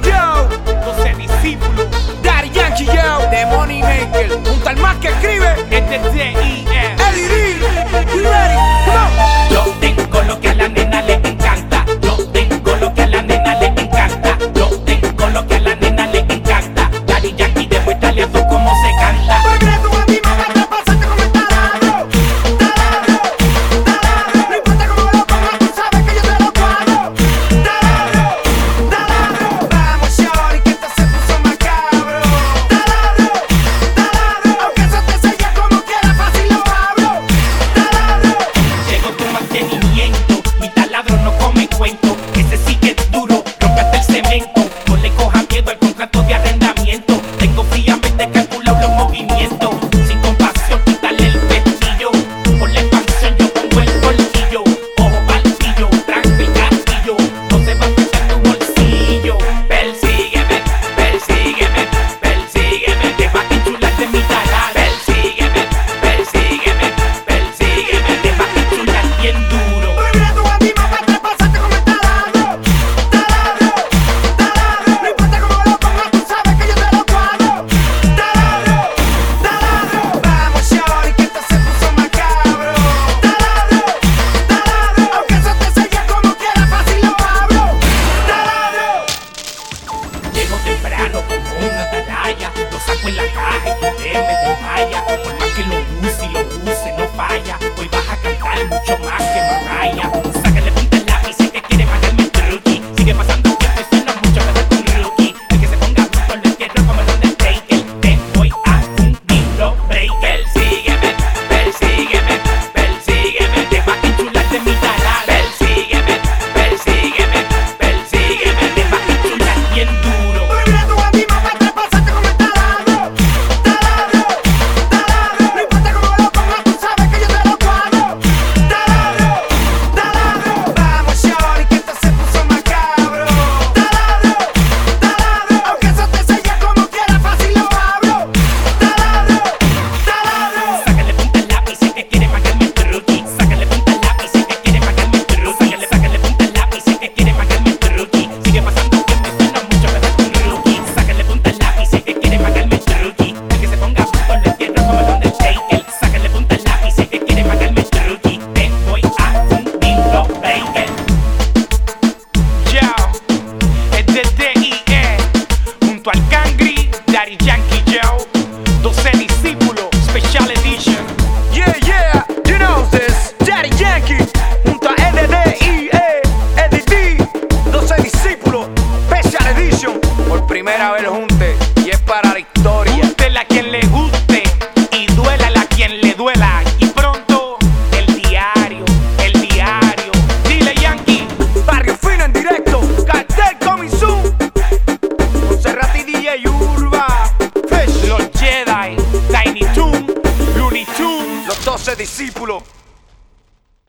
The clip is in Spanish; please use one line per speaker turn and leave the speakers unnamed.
yo, yo.
Discípulo,
Daddy Yankee, yo. Demon Maker, un tal más que Chris. can do primera vez junte y es para la historia.
Gústela a quien le guste y duela a quien le duela. Y pronto el diario, el diario. Dile Yankee,
Barrio Fino en directo, Cartel Comisú, Serrat y DJ Urba, Fish,
los Jedi, Tiny Toon, Looney Tunes,
los 12 discípulos.